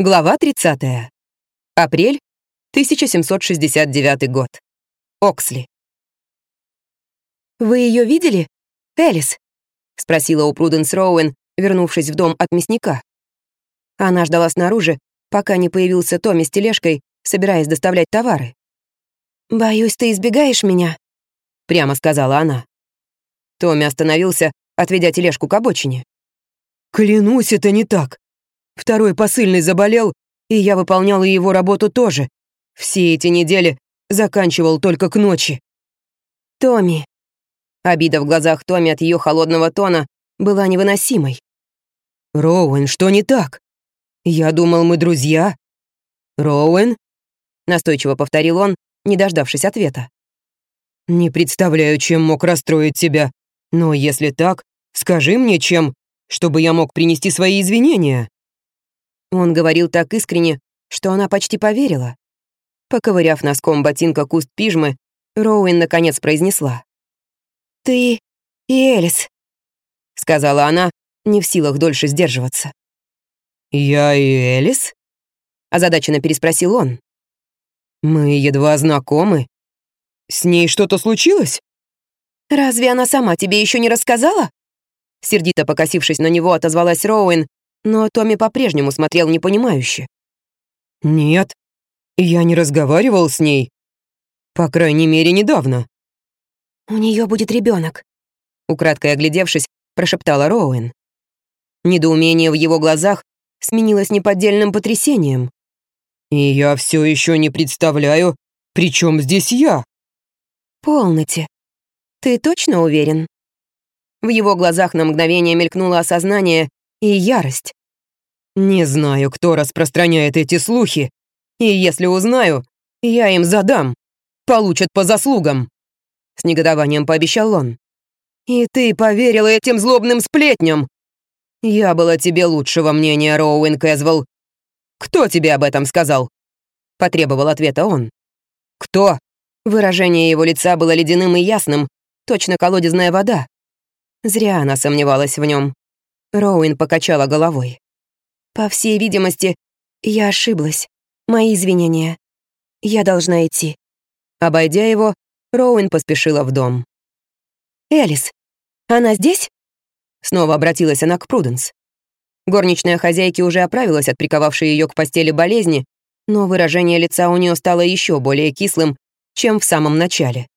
Глава 30. Апрель 1769 год. Оксли. «Вы ее видели, Элис?» — спросила у Пруденс Роуэн, вернувшись в дом от мясника. Она ждала снаружи, пока не появился Томми с тележкой, собираясь доставлять товары. «Боюсь, ты избегаешь меня», — прямо сказала она. Томми остановился, отведя тележку к обочине. «Клянусь, это не так. Второй посыльный заболел, и я выполняла его работу тоже. Все эти недели заканчивал только к ночи». «Томми». Обида в глазах Томми от ее холодного тона была невыносимой. «Роуэн, что не так? Я думал, мы друзья». «Роуэн?» — настойчиво повторил он, не дождавшись ответа. «Не представляю, чем мог расстроить тебя, но если так, скажи мне, чем, чтобы я мог принести свои извинения». Он говорил так искренне, что она почти поверила. Поковыряв носком ботинка куст пижмы, Роуэн наконец произнесла. «Ты и Элис», — сказала она, не в силах дольше сдерживаться. «Я и Элис?» — озадаченно переспросил он. «Мы едва знакомы. С ней что-то случилось?» «Разве она сама тебе еще не рассказала?» Сердито покосившись на него, отозвалась Роуэн, но Томми по-прежнему смотрел непонимающе. «Нет, я не разговаривал с ней. По крайней мере, недавно». «У нее будет ребенок, украдкой оглядевшись, прошептала Роуэн. Недоумение в его глазах сменилось неподдельным потрясением. «И я все еще не представляю, при чем здесь я?» «Полноте. Ты точно уверен?» В его глазах на мгновение мелькнуло осознание и ярость. «Не знаю, кто распространяет эти слухи, и если узнаю, я им задам. Получат по заслугам!» С негодованием пообещал он. «И ты поверила этим злобным сплетням? Я была тебе лучшего мнения, Роуэн Кэзвелл. Кто тебе об этом сказал?» Потребовал ответа он. «Кто?» Выражение его лица было ледяным и ясным, точно колодезная вода. Зря она сомневалась в нем. Роуэн покачала головой. «По всей видимости, я ошиблась. Мои извинения. Я должна идти». Обойдя его, Роуэн поспешила в дом. «Элис, она здесь?» Снова обратилась она к Пруденс. Горничная хозяйки уже оправилась от приковавшей ее к постели болезни, но выражение лица у нее стало еще более кислым, чем в самом начале.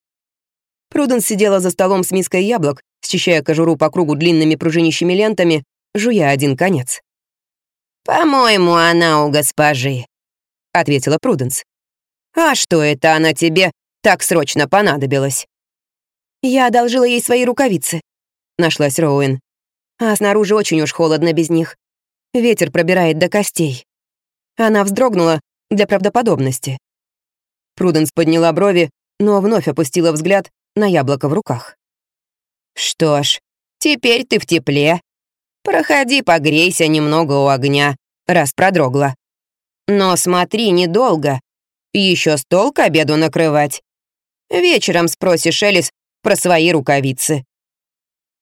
Пруденс сидела за столом с миской яблок, счищая кожуру по кругу длинными пружинищими лентами, жуя один конец. «По-моему, она у госпожи», — ответила Пруденс. «А что это она тебе так срочно понадобилась?» «Я одолжила ей свои рукавицы», — нашлась Роуэн. «А снаружи очень уж холодно без них. Ветер пробирает до костей». Она вздрогнула для правдоподобности. Пруденс подняла брови, но вновь опустила взгляд на яблоко в руках. «Что ж, теперь ты в тепле. Проходи, погрейся немного у огня, раз продрогла. Но смотри недолго, еще стол к обеду накрывать. Вечером спросишь Элис про свои рукавицы».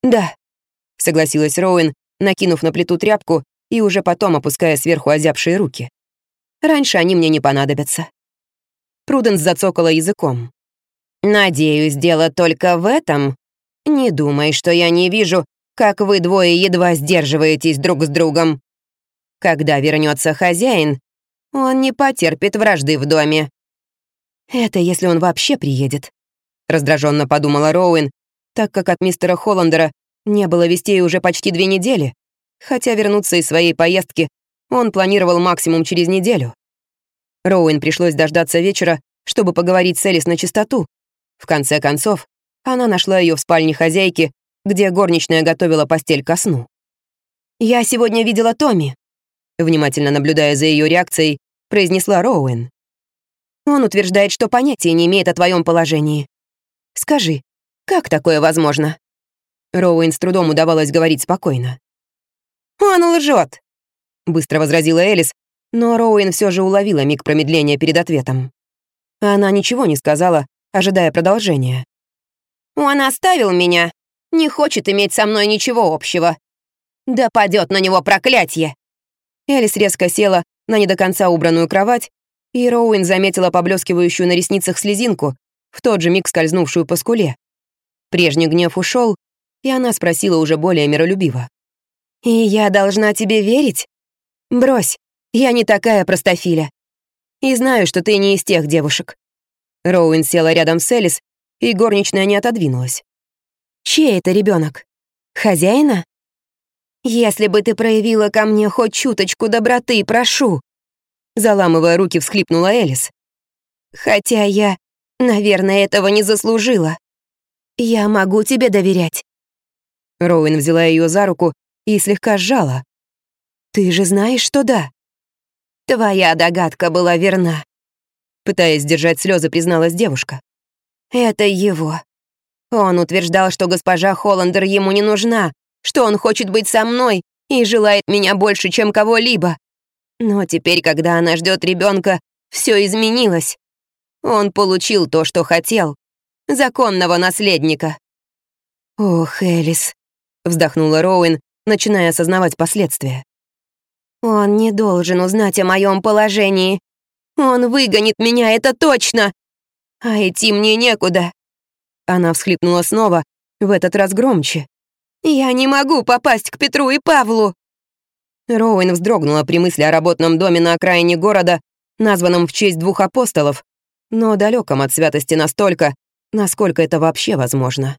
«Да», — согласилась Роуэн, накинув на плиту тряпку и уже потом опуская сверху озябшие руки. «Раньше они мне не понадобятся». Пруденс зацокала языком. «Надеюсь, дело только в этом. Не думай, что я не вижу, как вы двое едва сдерживаетесь друг с другом. Когда вернется хозяин, он не потерпит вражды в доме». «Это если он вообще приедет», — раздраженно подумала Роуэн, так как от мистера Холландера не было вестей уже почти две недели, хотя вернуться из своей поездки он планировал максимум через неделю. Роуэн пришлось дождаться вечера, чтобы поговорить с Элис на чистоту, в конце концов, она нашла ее в спальне хозяйки, где горничная готовила постель ко сну. «Я сегодня видела Томми», внимательно наблюдая за ее реакцией, произнесла Роуэн. «Он утверждает, что понятия не имеет о твоем положении. Скажи, как такое возможно?» Роуэн с трудом удавалось говорить спокойно. «Он лжет!» — быстро возразила Элис, но Роуэн все же уловила миг промедления перед ответом. Она ничего не сказала, ожидая продолжения. «Он оставил меня, не хочет иметь со мной ничего общего. Да падет на него проклятие!» Элис резко села, на не до конца убранную кровать, и Роуэн заметила поблескивающую на ресницах слезинку, в тот же миг скользнувшую по скуле. Прежний гнев ушел, и она спросила уже более миролюбиво. «И я должна тебе верить? Брось, я не такая простофиля. И знаю, что ты не из тех девушек». Роуэн села рядом с Элис, и горничная не отодвинулась. «Чей это ребенок? Хозяина?» «Если бы ты проявила ко мне хоть чуточку доброты, прошу!» Заламывая руки, всхлипнула Элис. «Хотя я, наверное, этого не заслужила. Я могу тебе доверять». Роуэн взяла ее за руку и слегка сжала. «Ты же знаешь, что да». «Твоя догадка была верна», — пытаясь сдержать слезы, призналась девушка. «Это его. Он утверждал, что госпожа Холландер ему не нужна, что он хочет быть со мной и желает меня больше, чем кого-либо. Но теперь, когда она ждет ребенка, все изменилось. Он получил то, что хотел. Законного наследника. «Ох, Элис», — вздохнула Роуэн, начиная осознавать последствия. «Он не должен узнать о моем положении. Он выгонит меня, это точно! А идти мне некуда». Она всхлипнула снова, в этот раз громче. «Я не могу попасть к Петру и Павлу!» Роуэн вздрогнула при мысли о работном доме на окраине города, названном в честь двух апостолов, но далеком от святости настолько, насколько это вообще возможно.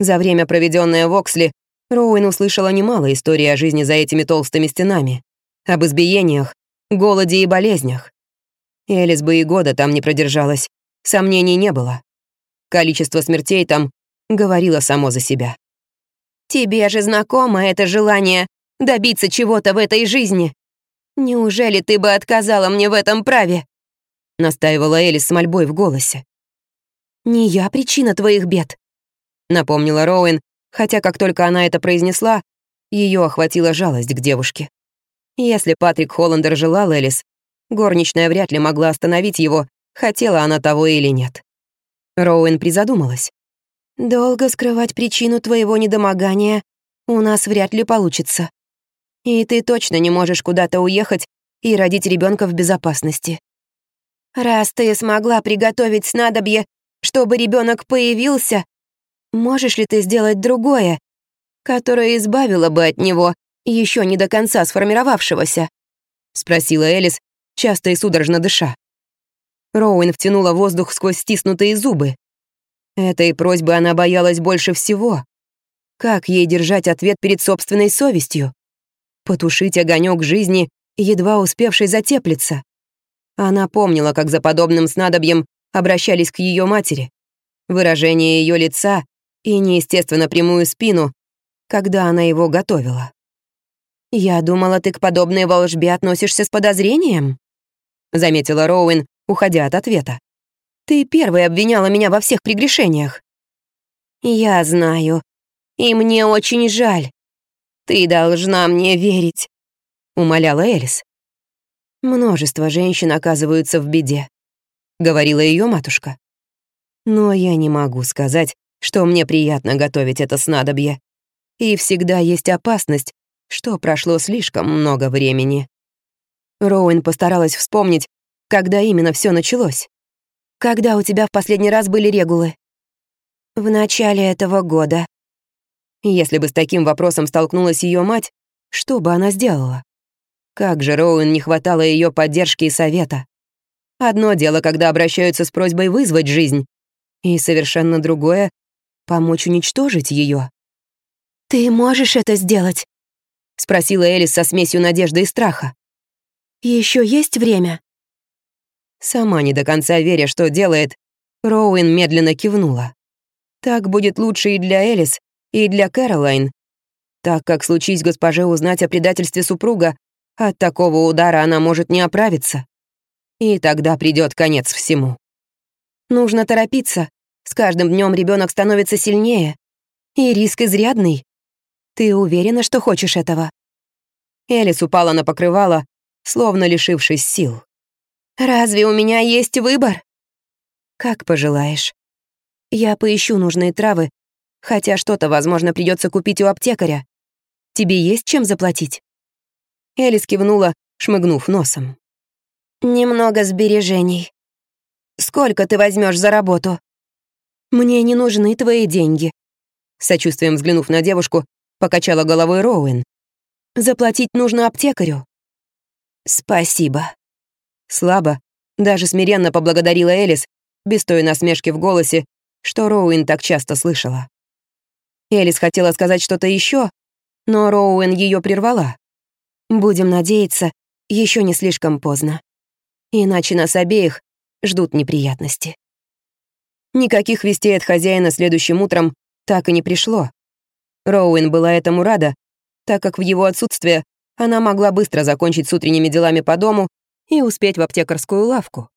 За время, проведенное в Оксли, Роуэн услышала немало историй о жизни за этими толстыми стенами, об избиениях, голоде и болезнях. Элис бы и года там не продержалась, сомнений не было. Количество смертей там говорило само за себя. Тебе же знакомо это желание добиться чего-то в этой жизни. Неужели ты бы отказала мне в этом праве?» Настаивала Элис с мольбой в голосе. «Не я причина твоих бед», — напомнила Роуэн, хотя как только она это произнесла, ее охватила жалость к девушке. Если Патрик Холландер желал Элис, горничная вряд ли могла остановить его, хотела она того или нет. Роуэн призадумалась. «Долго скрывать причину твоего недомогания у нас вряд ли получится. И ты точно не можешь куда-то уехать и родить ребенка в безопасности. Раз ты смогла приготовить снадобье, чтобы ребенок появился, можешь ли ты сделать другое, которое избавило бы от него, еще не до конца сформировавшегося?» — спросила Элис, часто и судорожно дыша. Роуэн втянула воздух сквозь стиснутые зубы. Этой просьбы она боялась больше всего. Как ей держать ответ перед собственной совестью? Потушить огонек жизни, едва успевший затеплиться. Она помнила, как за подобным снадобьем обращались к ее матери. Выражение ее лица и неестественно прямую спину, когда она его готовила. «Я думала, ты к подобной волжбе относишься с подозрением», заметила Роуэн, уходя от ответа. Ты первой обвиняла меня во всех прегрешениях». «Я знаю. И мне очень жаль. Ты должна мне верить», — умоляла Элис. «Множество женщин оказываются в беде», — говорила ее матушка. «Но я не могу сказать, что мне приятно готовить это снадобье. И всегда есть опасность, что прошло слишком много времени». Роуэн постаралась вспомнить, когда именно все началось. Когда у тебя в последний раз были регулы? В начале этого года. Если бы с таким вопросом столкнулась ее мать, что бы она сделала? Как же Роуэн не хватало ее поддержки и совета. Одно дело, когда обращаются с просьбой вызвать жизнь, и совершенно другое — помочь уничтожить ее. «Ты можешь это сделать?» — спросила Элис со смесью надежды и страха. Еще есть время?» Сама не до конца веря, что делает, Роуэн медленно кивнула. Так будет лучше и для Элис, и для Кэролайн. Так как случись госпоже узнать о предательстве супруга, от такого удара она может не оправиться. И тогда придет конец всему. Нужно торопиться. С каждым днем ребенок становится сильнее. И риск изрядный. Ты уверена, что хочешь этого? Элис упала на покрывало, словно лишившись сил. Разве у меня есть выбор? Как пожелаешь. Я поищу нужные травы, хотя что-то, возможно, придется купить у аптекаря. Тебе есть чем заплатить? Элис кивнула шмыгнув носом. «Немного сбережений. Сколько ты возьмешь за работу?» «Мне не нужны твои деньги», — сочувствием взглянув на девушку, покачала головой Роуэн. «Заплатить нужно аптекарю». «Спасибо». Слабо, даже смиренно поблагодарила Элис, без той насмешки в голосе, что Роуэн так часто слышала. Элис хотела сказать что-то еще, но Роуэн ее прервала. «Будем надеяться, еще не слишком поздно. Иначе нас обеих ждут неприятности». Никаких вестей от хозяина следующим утром так и не пришло. Роуэн была этому рада, так как в его отсутствие она могла быстро закончить с утренними делами по дому и успеть в аптекарскую лавку.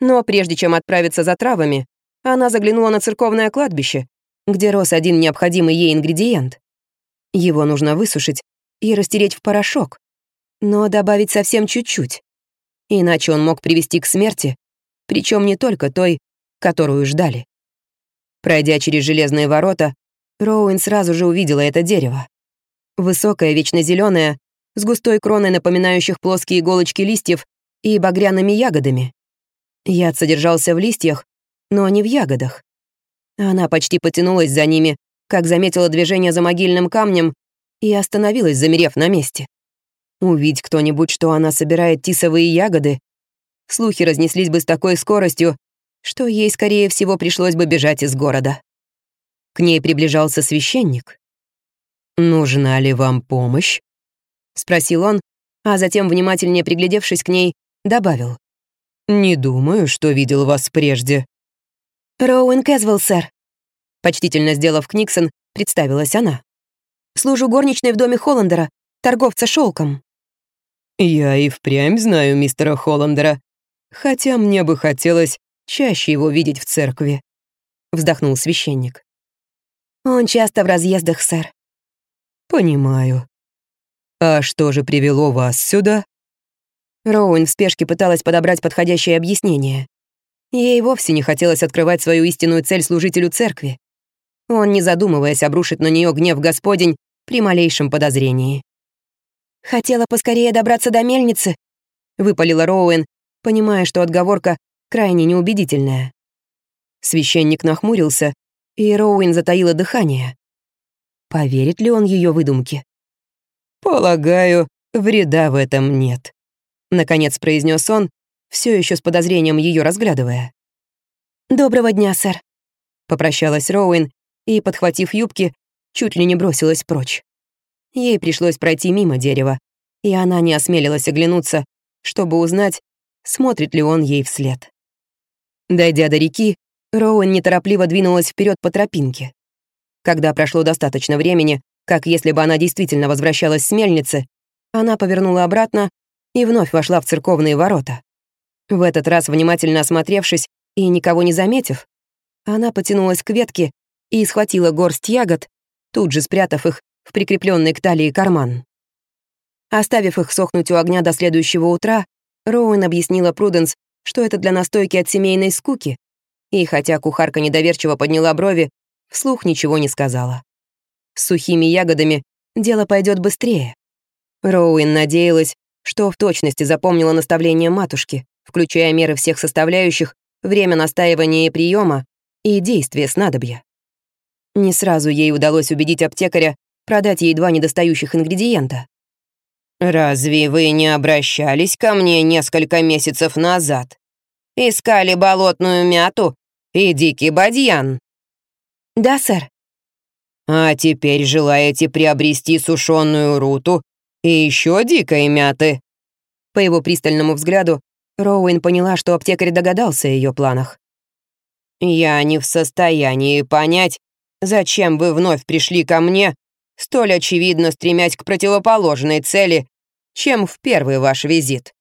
Но прежде чем отправиться за травами, она заглянула на церковное кладбище, где рос один необходимый ей ингредиент. Его нужно высушить и растереть в порошок, но добавить совсем чуть-чуть. Иначе он мог привести к смерти, причем не только той, которую ждали. Пройдя через железные ворота, Роуэн сразу же увидела это дерево. Высокое, вечно зеленое, с густой кроной напоминающих плоские иголочки листьев и багряными ягодами. Яд содержался в листьях, но не в ягодах. Она почти потянулась за ними, как заметила движение за могильным камнем и остановилась, замерев на месте. Увидь кто-нибудь, что она собирает тисовые ягоды, слухи разнеслись бы с такой скоростью, что ей, скорее всего, пришлось бы бежать из города. К ней приближался священник. «Нужна ли вам помощь?» — спросил он, а затем, внимательнее приглядевшись к ней, добавил. «Не думаю, что видел вас прежде». «Роуэн Кэзвелл, сэр», — почтительно сделав Книксон, представилась она. «Служу горничной в доме Холландера, торговца шелком. «Я и впрямь знаю мистера Холландера, хотя мне бы хотелось чаще его видеть в церкви», — вздохнул священник. «Он часто в разъездах, сэр». «Понимаю. А что же привело вас сюда?» Роуэн в спешке пыталась подобрать подходящее объяснение. Ей вовсе не хотелось открывать свою истинную цель служителю церкви. Он, не задумываясь, обрушит на нее гнев Господень при малейшем подозрении. «Хотела поскорее добраться до мельницы», — выпалила Роуэн, понимая, что отговорка крайне неубедительная. Священник нахмурился, и Роуэн затаила дыхание. Поверит ли он ее выдумке? «Полагаю, вреда в этом нет», — наконец произнес он, все еще с подозрением ее разглядывая. «Доброго дня, сэр», — попрощалась Роуэн и, подхватив юбки, чуть ли не бросилась прочь. Ей пришлось пройти мимо дерева, и она не осмелилась оглянуться, чтобы узнать, смотрит ли он ей вслед. Дойдя до реки, Роуэн неторопливо двинулась вперед по тропинке. Когда прошло достаточно времени, как если бы она действительно возвращалась с мельницы, она повернула обратно и вновь вошла в церковные ворота. В этот раз, внимательно осмотревшись и никого не заметив, она потянулась к ветке и схватила горсть ягод, тут же спрятав их в прикрепленный к талии карман. Оставив их сохнуть у огня до следующего утра, Роуэн объяснила Пруденс, что это для настойки от семейной скуки, и хотя кухарка недоверчиво подняла брови, вслух ничего не сказала. С сухими ягодами дело пойдет быстрее. Роуэн надеялась, что в точности запомнила наставление матушки, включая меры всех составляющих, время настаивания и приема и действия снадобья. Не сразу ей удалось убедить аптекаря продать ей два недостающих ингредиента. «Разве вы не обращались ко мне несколько месяцев назад? Искали болотную мяту и дикий бадьян?» «Да, сэр». «А теперь желаете приобрести сушеную руту и еще дикой мяты?» По его пристальному взгляду Роуэн поняла, что аптекарь догадался о ее планах. «Я не в состоянии понять, зачем вы вновь пришли ко мне, столь очевидно стремясь к противоположной цели, чем в первый ваш визит.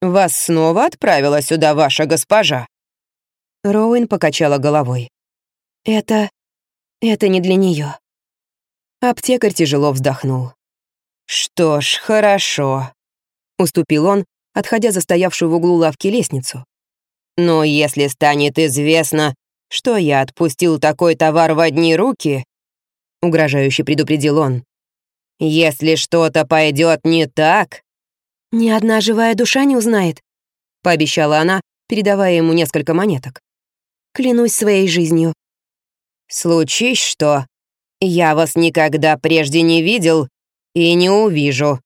Вас снова отправила сюда ваша госпожа?» Роуэн покачала головой. «Это... это не для нее. Аптекарь тяжело вздохнул. «Что ж, хорошо», — уступил он, отходя за стоявшую в углу лавки лестницу. «Но если станет известно, что я отпустил такой товар в одни руки», — угрожающе предупредил он, «если что-то пойдет не так...» «Ни одна живая душа не узнает», — пообещала она, передавая ему несколько монеток. «Клянусь своей жизнью». «Случись что, я вас никогда прежде не видел и не увижу.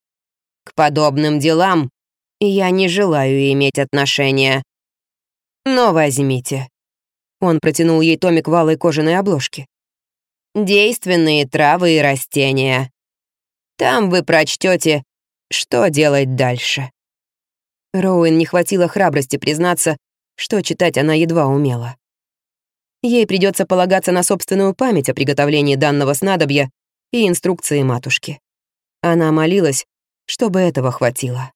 К подобным делам я не желаю иметь отношения. Но возьмите». Он протянул ей томик валой кожаной обложки. «Действенные травы и растения. Там вы прочтете, что делать дальше». Роуэн не хватило храбрости признаться, что читать она едва умела. Ей придется полагаться на собственную память о приготовлении данного снадобья и инструкции матушки. Она молилась, чтобы этого хватило.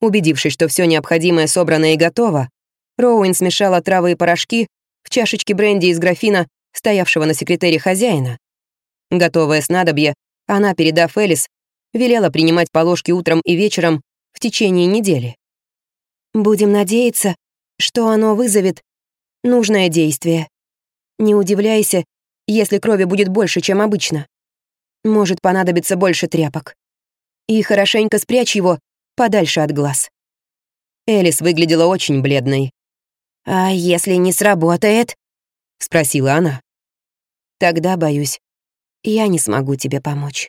Убедившись, что все необходимое собрано и готово, Роуэн смешала травы и порошки в чашечке бренди из графина, стоявшего на секретере хозяина. Готовое снадобье она, передав Элис, велела принимать по ложке утром и вечером в течение недели. «Будем надеяться, что оно вызовет нужное действие. Не удивляйся, если крови будет больше, чем обычно. Может понадобиться больше тряпок. И хорошенько спрячь его подальше от глаз». Элис выглядела очень бледной. «А если не сработает?» — спросила она. «Тогда, боюсь, я не смогу тебе помочь».